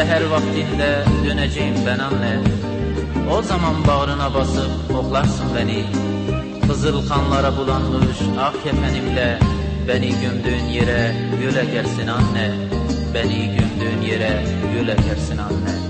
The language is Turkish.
seher vaktinde döneceğim ben anne. O zaman bağrına basıp oklarsın beni. Kızıl kanlara bulanmış ak kefenimle Beni gömdüğün yere göl ekersin anne. Beni gömdüğün yere göl ekersin anne.